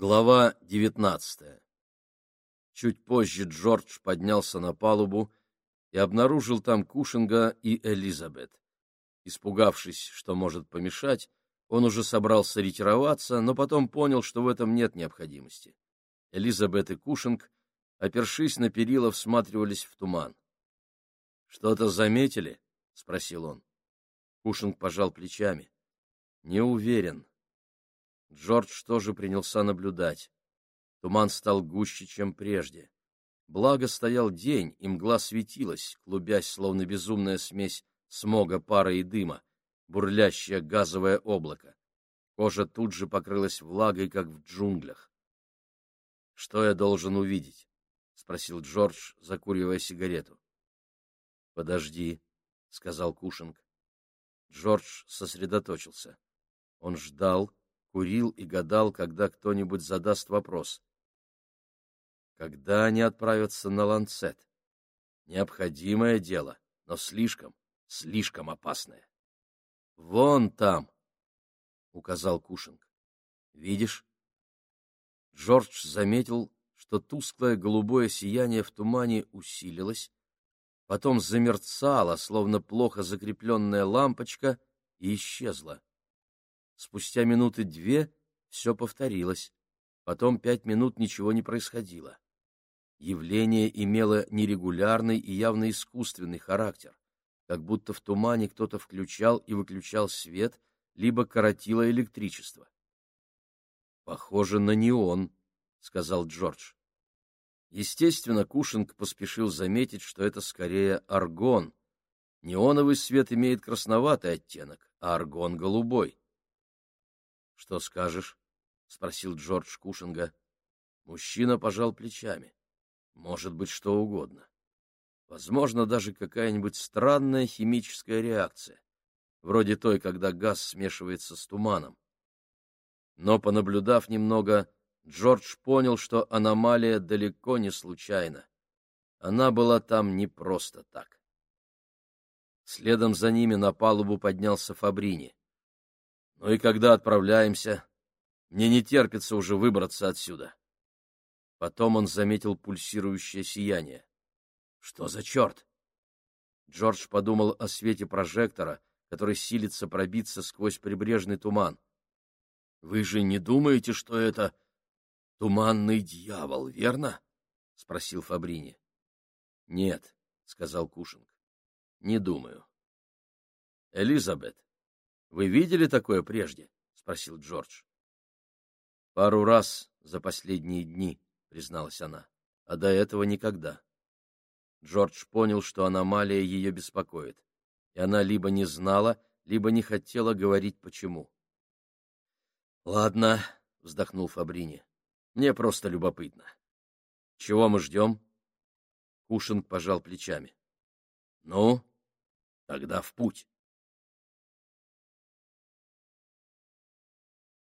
Глава девятнадцатая Чуть позже Джордж поднялся на палубу и обнаружил там Кушинга и Элизабет. Испугавшись, что может помешать, он уже собрался ретироваться, но потом понял, что в этом нет необходимости. Элизабет и Кушинг, опершись на перила, всматривались в туман. — Что-то заметили? — спросил он. Кушинг пожал плечами. — Не уверен. Джордж тоже принялся наблюдать. Туман стал гуще, чем прежде. Благо стоял день, и мгла светилась, клубясь, словно безумная смесь смога, пара и дыма, бурлящее газовое облако. Кожа тут же покрылась влагой, как в джунглях. — Что я должен увидеть? — спросил Джордж, закуривая сигарету. — Подожди, — сказал Кушинг. Джордж сосредоточился. Он ждал, курил и гадал, когда кто-нибудь задаст вопрос. Когда они отправятся на Ланцет? Необходимое дело, но слишком, слишком опасное. Вон там, — указал Кушинг. Видишь? Джордж заметил, что тусклое голубое сияние в тумане усилилось, потом замерцало, словно плохо закрепленная лампочка, и исчезло. Спустя минуты две все повторилось, потом пять минут ничего не происходило. Явление имело нерегулярный и явно искусственный характер, как будто в тумане кто-то включал и выключал свет, либо коротило электричество. «Похоже на неон», — сказал Джордж. Естественно, Кушинг поспешил заметить, что это скорее аргон. Неоновый свет имеет красноватый оттенок, а аргон — голубой. — Что скажешь? — спросил Джордж Кушинга. Мужчина пожал плечами. Может быть, что угодно. Возможно, даже какая-нибудь странная химическая реакция, вроде той, когда газ смешивается с туманом. Но, понаблюдав немного, Джордж понял, что аномалия далеко не случайна. Она была там не просто так. Следом за ними на палубу поднялся Фабрини. Ну и когда отправляемся? Мне не терпится уже выбраться отсюда. Потом он заметил пульсирующее сияние. Что за черт? Джордж подумал о свете прожектора, который силится пробиться сквозь прибрежный туман. — Вы же не думаете, что это туманный дьявол, верно? — спросил Фабрини. — Нет, — сказал Кушинг. — Не думаю. — Элизабет, вы видели такое прежде? — спросил Джордж. — Пару раз за последние дни, — призналась она, — а до этого никогда. Джордж понял, что аномалия ее беспокоит, и она либо не знала, либо не хотела говорить почему. — Ладно, — вздохнул Фабрини, — мне просто любопытно. — Чего мы ждем? Кушинг пожал плечами. — Ну, тогда в путь.